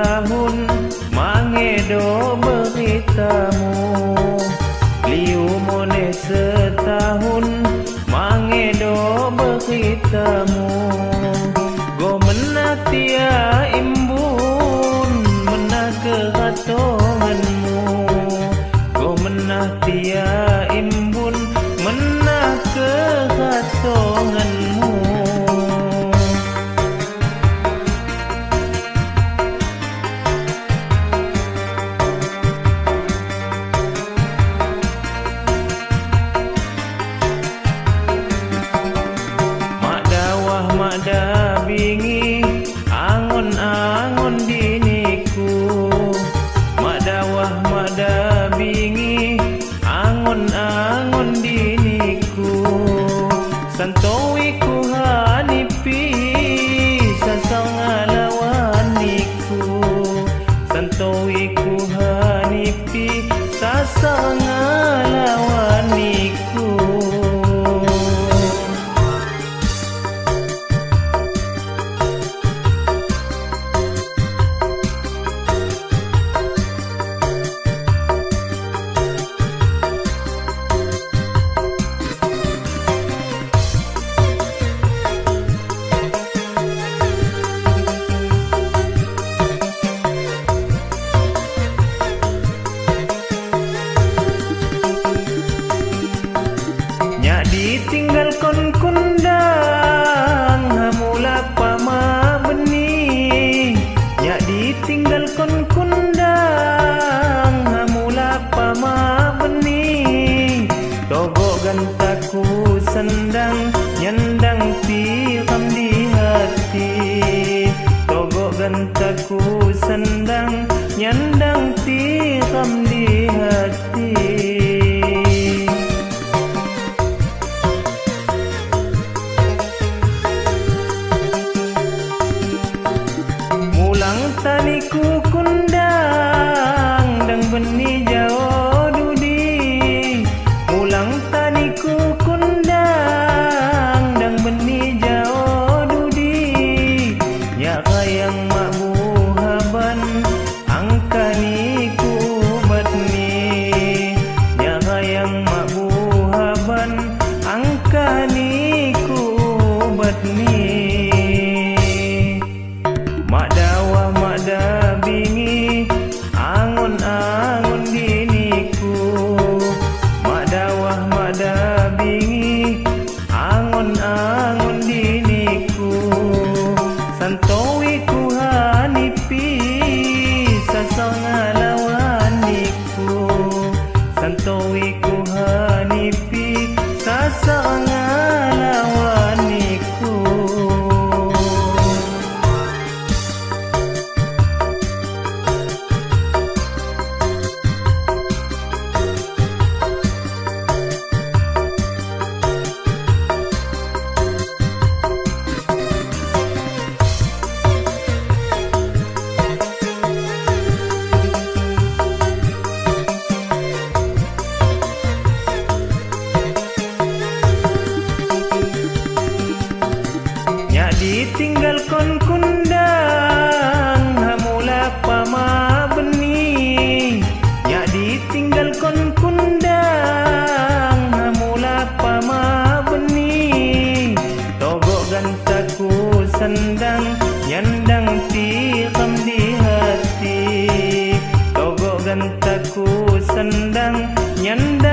tahun mangedo beritamu. Liu mone setahun mangedo beritamu. Go menatia imbun menaka ratonganmu go menatia imbun menaka ratonganmu kasau ngalawan niku hanipi. Kasau ngalawan sendang Nyendang tiram di hati. Togok gantaku sendang Nyendang tiram di hati. Mulang taniku kundang Dan benih jauh sonar